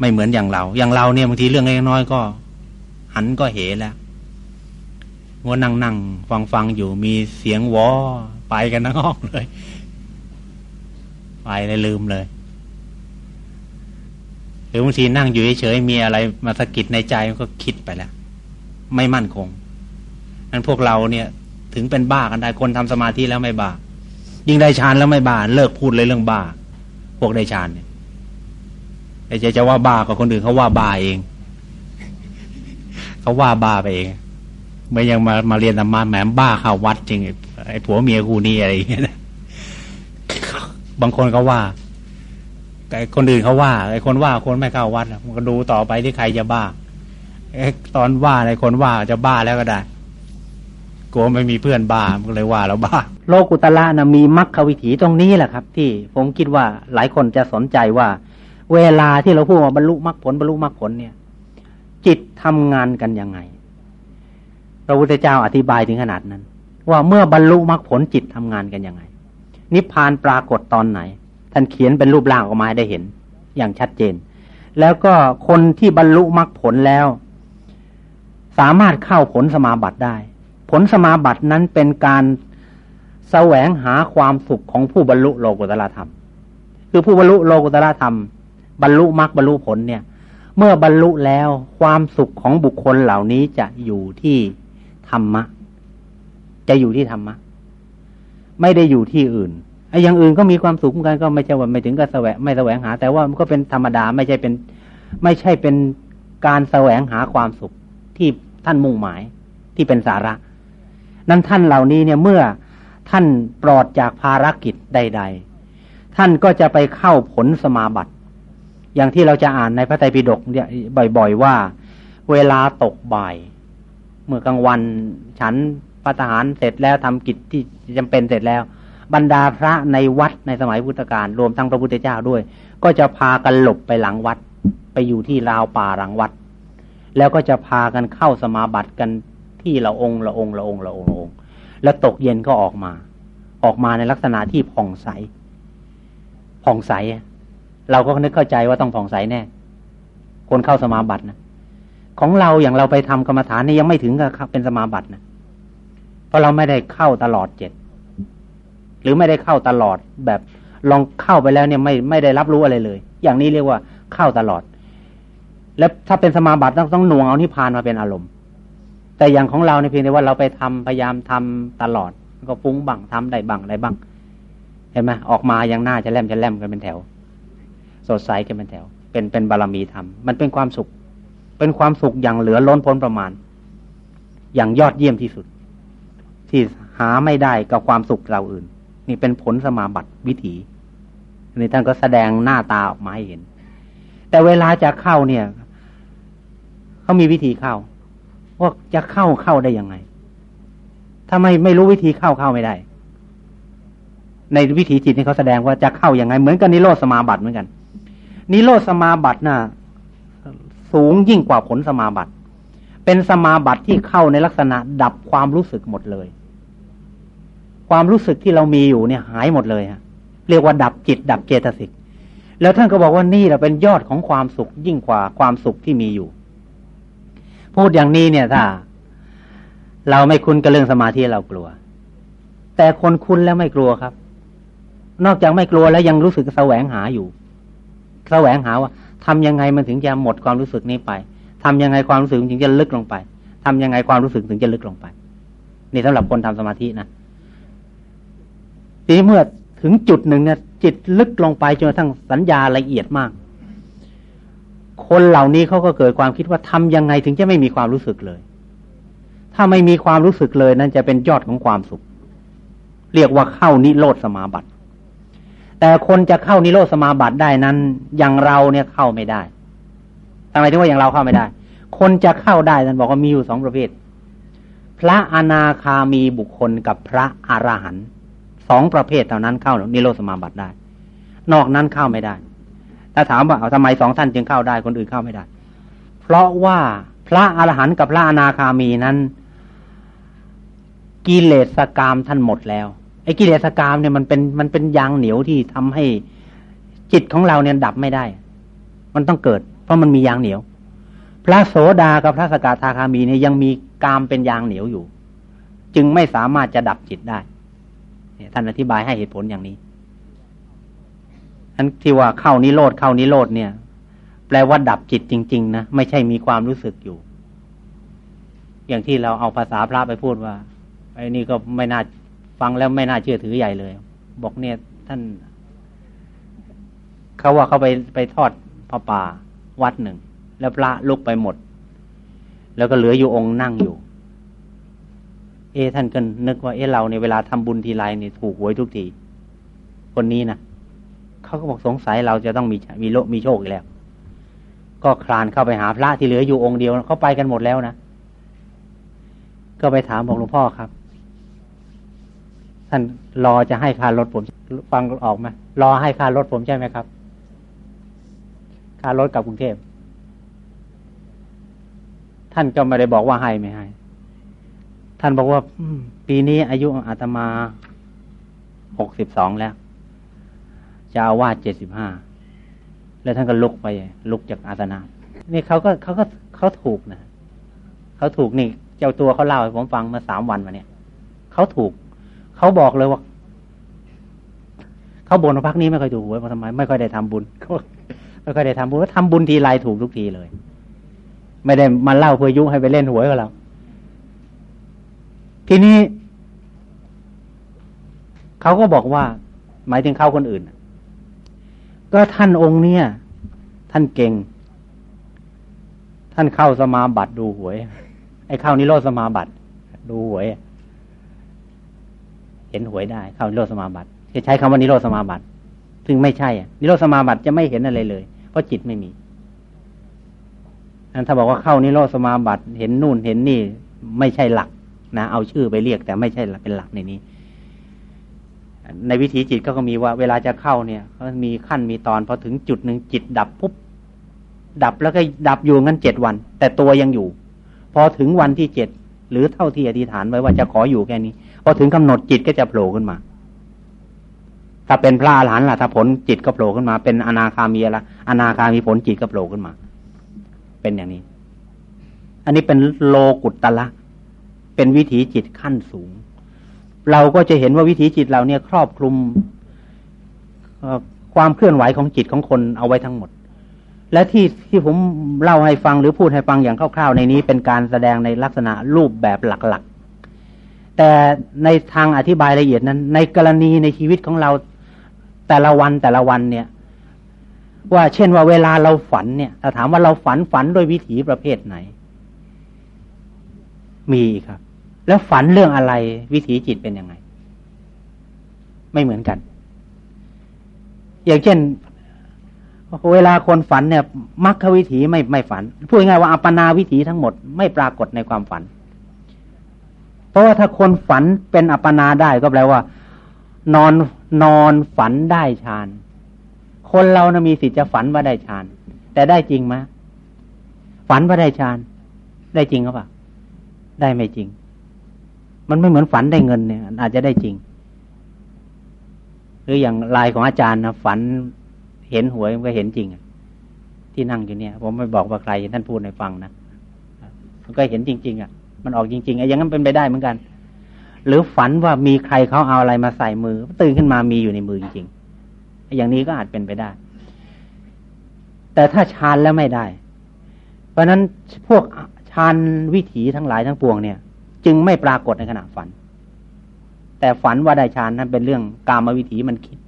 Speaker 1: ไม่เหมือนอย่างเรา อย่างเราเนี่ยบางทีเรื่องเล็กน้อยก็ หันก็เหแล้วงัวนั่งนั่งฟังฟังอยู่มีเสียงวอไปกันทั้งห้องเลย ไปเลยลืมเลยหรือบางทีนั่งอยู่เฉยๆมีอะไรมาสะกิดในใจมันก็คิดไปแล้ว ไม่มั่นคงนั้นพวกเราเนี่ย ถึงเป็นบ้ากันได้คนทำสมาธิแล้วไม่บ้า ยิ่งได้ฌานแล้วไม่บ้าเลิกพูดเลยเรื่องบ้า พวกได้ฌานเนี่ยไอ้จะจะว่าบ้ากับคนอื่นเขาว่าบ้าเองเขาว่าบ้าไปเองไม่ยังมามาเรียนธรรมะแหมบ้าเข้าวัดจริงไอ้ผัวเมียกูนี่อะไรอย่างเงี้ยนะบางคนเขาว่าไอ้คนอื่นเขาว่าไอ้คนว่าคนไม่เข้าวัดมันก็ดูต่อไปที่ใครจะบ้าไอ้ตอนว่าไอ้คนว่าจะบ้าแล้วก็ได้ ลัวไม่มีเพื่อนบ้าก็เลยว่าเราบ้า โลกุตละนะมีมรรควิถีตรงนี้แหละครับ ที่ผมคิดว่าหลายคนจะสนใจว่า เวลาที่เราพูดว่าบรรลุมรรคผลบรรลุมรรคผลเนี่ย จิตทำงานกันยังไงพระพุทธเจ้าอธิบายถึงขนาดนั้น ว่าเมื่อบรรลุมรรคผลจิตทำงานกันยังไง นิพพานปรากฏตอนไหน ท่านเขียนเป็นรูปร่างออกมาได้เห็น อย่างชัดเจน แล้วก็คนที่บรรลุมรรคผลแล้ว สามารถเข้าผลสมาบัติได้ ผลสมาบัตินั้นเป็นการแสวงหาความสุขของผู้บรรลุโลกุตละธรรม คือผู้บรรลุโลกุตละธรรม บรรลุมรรคบรรลุผลเนี่ย เมื่อบรรลุแล้วความสุขของบุคคลเหล่านี้จะอยู่ที่ธรรมะ จะอยู่ที่ธรรมะ ไม่ได้อยู่ที่อื่นไอ้อย่างอื่นก็มีความสุขเหมือนกันก็ไม่ใช่ว่าไม่ถึงกับแสวงไม่แสวงหา แต่ว่ามันก็เป็นธรรมดาไม่ใช่เป็น ไม่ใช่เป็นการแสวงหาความสุขที่ท่านมุ่งหมายที่เป็นสาระ นั้นท่านเหล่านี้เนี่ยเมื่อท่านปลอดจากภารกิจใด ๆ ท่านก็จะไปเข้าผลสมาบัติ อย่างที่เราจะอ่านในพระไตรปิฎกเนี่ยบ่อย ๆ ว่า เวลาตกบ่าย เมื่อกลางวันฉันพัฒหารเสร็จแล้วทำกิจที่จำเป็นเสร็จแล้ว บรรดาพระในวัดในสมัยพุทธกาลรวมทั้งพระพุทธเจ้าด้วย ก็จะพากันหลบไปหลังวัด ไปอยู่ที่ราวป่าหลังวัด แล้วก็จะพากันเข้าสมาบัติกัน ที่ละองละองละองละองละองแล้วตกเย็นก็ออกมา ออกมาในลักษณะที่ผ่องใส ผ่องใส เราก็นึกเข้าใจว่าต้องผ่องใสแน่ คนเข้าสมาบัตินะของเราอย่างเราไปทำกรรมฐานนี่ยังไม่ถึงกับเป็นสมาบัตินะเพราะเราไม่ได้เข้าตลอดเจ็ดหรือไม่ได้เข้าตลอดแบบลองเข้าไปแล้วเนี่ยไม่ไม่ได้รับรู้อะไรเลย อย่างนี้เรียกว่าเข้าตลอด แล้วถ้าเป็นสมาบัติต้องต้องหน่วงเอานิพพานมาเป็นอารมณ์ แต่อย่างของเราในเพียงแต่ว่าเราไปทำพยายามทำตลอด ก็ฟุ้งบังทำได้บังอะไรบ้าง เห็นไหมออกมายังหน้าจะแลมจะแลมกันเป็นแถว สดใสกันเป็นแถว เป็นเป็นบารมีธรรมมันเป็นความสุข เป็นความสุขอย่างเหลือล้นพ้นประมาณ อย่างยอดเยี่ยมที่สุด ที่หาไม่ได้กับความสุขเราอื่น นี่เป็นผลสมาบัติวิถีนี่ท่านก็แสดงหน้าตาออกมาให้เห็น แต่เวลาจะเข้าเนี่ยเขามีวิธีเข้า ว่าจะเข้าเข้าได้ยังไง ถ้าไม่ไม่รู้วิธีเข้าเข้าไม่ได้ ในวิธีจิตนี่เขาแสดงว่าจะเข้ายัางไง เหมือนกับนิโรธสมาบัติเหมือนกัน นิโรธสมาบัติน่ะสูงยิ่งกว่าผลสมาบัติ เป็นสมาบัติที่เข้าในลักษณะดับความรู้สึกหมดเลย ความรู้สึกที่เรามีอยู่เนี่ยหายหมดเลยฮะเรียกว่าดับจิต ดับเจตสิก แล้วท่านก็บอกว่านี่แหละเป็นยอดของความสุขยิ่งกว่าความสุขที่มีอยู่ พูดอย่างนี้เนี่ยถ้า เราไม่คุ้นกับเรื่องสมาธิเรากลัว แต่คนคุ้นแล้วไม่กลัวครับ นอกจากไม่กลัวแล้วยังรู้สึกแสวงหาอยู่ แสวงหาว่าทำยังไงมันถึงจะหมดความรู้สึกนี้ไปทำยังไงความรู้สึกถึงจะลึกลงไปทำยังไงความรู้สึกถึงจะลึกลงไป นี่สำหรับคนทำสมาธินะทีนี้เมื่อถึงจุดหนึ่งเนี่ยจิตลึกลงไปจนกระทั่งสัญญาละเอียดมาก คนเหล่านี้เขาก็เกิดความคิดว่าทำยังไงถึงจะไม่มีความรู้สึกเลย ถ้าไม่มีความรู้สึกเลยนั่นจะเป็นยอดของความสุข เรียกว่าเข้านิโรธสมาบัติ แต่คนจะเข้านิโรธสมาบัติได้นั้น อย่างเราเนี่ยเข้าไม่ได้ทำไมถึงว่าอย่างเราเข้าไม่ได้ คนจะเข้าได้ท่านบอกว่ามีอยู่สองประเภท พระอนาคามีบุคคลกับพระอรหันต์สองประเภทเท่านั้นเข้านิโรธสมาบัติได้ นอกนั้นเข้าไม่ได้ ถ้าถามว่าเอาทำไมสองท่านจึงเข้าได้คนอื่นเข้าไม่ได้ เพราะว่าพระอรหันต์กับพระอนาคามีนั้น กิเลสกามท่านหมดแล้วไอ้กิเลสกามเนี่ยมันเป็นมันเป็นยางเหนียวที่ทำให้จิตของเราเนี่ยดับไม่ได้ มันต้องเกิด เพราะมันมียางเหนียว พระโสดากับพระสกทาคามีเนี่ยยังมีกามเป็นยางเหนียวอยู่ จึงไม่สามารถจะดับจิตได้ท่านอธิบายให้เหตุผลอย่างนี้ นั้นที่ว่าเข้านิโรธเข้านิโรธเนี่ย แปลว่าดับจิตจริง ๆ นะไม่ใช่มีความรู้สึกอยู่ อย่างที่เราเอาภาษาพระไปพูดว่าไอ้นี่ก็ไม่น่าฟังแล้วไม่น่าเชื่อถือใหญ่เลย บอกเนี่ยท่านเขาว่าเขาไปไปทอดพระป่าวัดหนึ่ง แล้วพระลุกไปหมด แล้วก็เหลืออยู่องค์นั่งอยู่ เอท่านก็นึกว่าเอเราเนี่ยเวลาทำบุญทีไรเนี่ยถูกหวยทุกที คนนี้นะ เขาก็บอกสงสัยเราจะต้องมีมีโลมีโชคอีกแล้ว ก็คลานเข้าไปหาพระที่เหลืออยู่องค์เดียวเขาไปกันหมดแล้วนะก็ไปถามบอกหลวงพ่อครับ ท่านรอจะให้ค่ารถผม ฟังออกไหมรอให้ค่ารถผมใช่ไหมครับค่ารถกับกรุงเทพท่านก็ไม่ได้บอกว่าให้ไม่ให้ ท่านบอกว่าปีนี้อายุอาตมาหกสิบสองแล้ว จะอาวาสเจ็ดสิบห้าแล้วท่านก็ลุกไป ลุกจากอาสนะนี่เขาก็เขาก็เขาถูกนะเขาถูกนี่ เจ้าตัวเขาเล่าให้ผมฟังมาสามวันมาเนี่ยเขาถูก เขาบอกเลยว่าเขาบ่นว่าพักนี้ไม่ค่อยถูกหวยเพราะทำไมไม่ค่อยได้ทำบุญไม่ค่อยได้ทำบุญว่าทำบุญทีไรถูกทุกทีเลย ไม่ได้มาเล่าเพื่อยุให้ไปเล่นหวยกับเราทีนี้เขาก็บอกว่า หมายถึงเขาคนอื่น ก็ท่านองค์เนี่ย ท่านเก่ง ท่านเข้าสมาบัติดูหวย ไอ้เข้านิโรธสมาบัติดูหวย เห็นหวยได้ เข้านิโรธสมาบัติจะใช้คำว่านิโรธสมาบัติซึ่งไม่ใช่อะนิโรธสมาบัติจะไม่เห็นอะไรเลย เพราะจิตไม่มีอันถ้าบอกว่าเข้านิโรธสมาบัติเห็นนู่นเห็นนี่ ไม่ใช่หลักนะเอาชื่อไปเรียก แต่ไม่ใช่เป็นหลักในนี้ ในวิถีจิตก็มีว่าเวลาจะเข้าเนี่ยเขามีขั้นมีตอนพอถึงจุดหนึ่งจิตดับปุ๊บดับแล้วก็ดับอยู่งั้นเจ็ดวัน แต่ตัวยังอยู่ พอถึงวันที่เจ็ดหรือเท่าที่อธิษฐานไว้ว่าจะขออยู่แค่นี้ พอถึงกำหนดจิตก็จะโผล่ขึ้นมา ถ้าเป็นพระอรหันต์ล่ะถ้าผลจิตก็โผล่ขึ้นมา เป็นอนาคามีละอนาคามีผลจิตก็โผล่ขึ้นมา เป็นอย่างนี้ อันนี้เป็นโลกุตตะละเป็นวิถีจิตขั้นสูง เราก็จะเห็นว่าวิถีจิตเราเนี่ยครอบคลุมความเคลื่อนไหวของจิตของคนเอาไว้ทั้งหมด และที่ที่ผมเล่าให้ฟังหรือพูดให้ฟังอย่างคร่าวๆ ในนี้เป็นการแสดงในลักษณะรูปแบบหลักๆ แต่ในทางอธิบายละเอียดนั้น ในกรณีในชีวิตของเราแต่ละวันแต่ละวันเนี่ย ว่าเช่นว่าเวลาเราฝันเนี่ยถ้าถามว่าเราฝันฝันโดยวิถีประเภทไหน มีครับ แล้วฝันเรื่องอะไร วิถีจิตเป็นยังไง ไม่เหมือนกัน อย่างเช่นเวลาคนฝันเนี่ยมรรควิถีไม่ไม่ฝัน พูดง่ายว่าอัปนาวิถีทั้งหมดไม่ปรากฏในความฝัน เพราะว่าถ้าคนฝันเป็นอัปปนาได้ก็แปลว่า นอนนอนฝันได้ฌาน คนเรานะมีสิทธิ์จะฝันว่าได้ฌาน แต่ได้จริงไหมฝันว่าได้ฌาน ได้จริงหรือเปล่าได้ไม่จริง มันไม่เหมือนฝันได้เงินเนี่ยอาจจะได้จริง หรืออย่างลายของอาจารย์นะฝันเห็นหวยมันก็เห็นจริงที่นั่งอยู่เนี่ย ผมไม่บอกว่าใครท่านพูดในฟังนะมันก็เห็นจริง ๆ อะ มันออกจริงๆไอ้อย่างนั้นเป็นไปได้เหมือนกัน หรือฝันว่ามีใครเขาเอาอะไรมาใส่มือ ตื่นขึ้นมามีอยู่ในมือจริงๆอย่างนี้ก็อาจเป็นไปได้ แต่ถ้าฌานแล้วไม่ได้ เพราะนั้นพวกฌานวิถีทั้งหลายทั้งปวงเนี่ย จึงไม่ปรากฏในขณะฝัน แต่ฝันว่าได้ฌานนั้นเป็นเรื่องกามวิถีมันคิด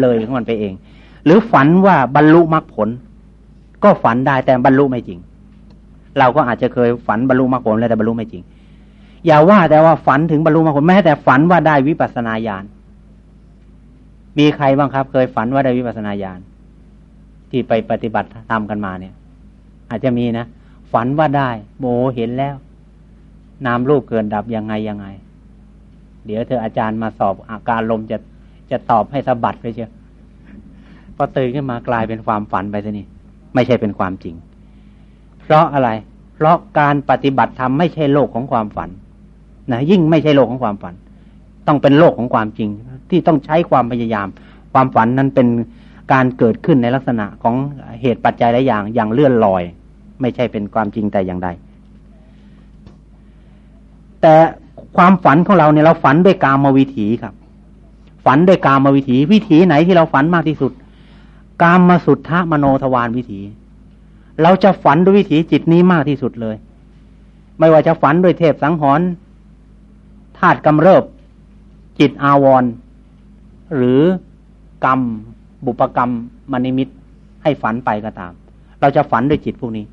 Speaker 1: เลยของมันไปเอง หรือฝันว่าบรรลุมรรคผล ก็ฝันได้แต่บรรลุไม่จริง เราก็อาจจะเคยฝันบรรลุมรรคผลแล้วแต่บรรลุไม่จริง อย่าว่าแต่ว่าฝันถึงบรรลุมรรคผลแม้แต่ฝันว่าได้วิปัสสนาญาณมีใครบ้างครับ เคยฝันว่าได้วิปัสสนาญาณที่ไปปฏิบัติทำกันมาเนี่ย อาจจะมีนะฝันว่าได้โมเห็นแล้ว นามรูปเกินดับยังไงยังไง เดี๋ยวเธออาจารย์มาสอบอาการลมจะจะตอบให้สะบัดไปเชียวพอตื่นขึ้นมากลายเป็นความฝันไปซะนี่ไม่ใช่เป็นความจริง เพราะอะไร เพราะการปฏิบัติธรรมไม่ใช่โลกของความฝันนะยิ่งไม่ใช่โลกของความฝัน ต้องเป็นโลกของความจริง ที่ต้องใช้ความพยายาม ความฝันนั้นเป็นการเกิดขึ้นในลักษณะของเหตุปัจจัยหลายอย่างอย่างเลื่อนลอย ไม่ใช่เป็นความจริงแต่อย่างใด แต่ความฝันของเราเนี่ยเราฝันด้วยกามวิถีครับ ฝันด้วยกามวิถี วิถีไหนที่เราฝันมากที่สุด กามมาสุทธะมโนทวารวิถี เราจะฝันด้วยวิถีจิตนี้มากที่สุดเลย ไม่ว่าจะฝันด้วยเทพสังหรณ์ธาตุกำเริบ จิตอาวร หรือกรรม บุปกรรมมณิมิตให้ฝันไปก็ตาม เราจะฝันด้วยจิตพวกนี้